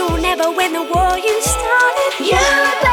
You'll never win the war you started. You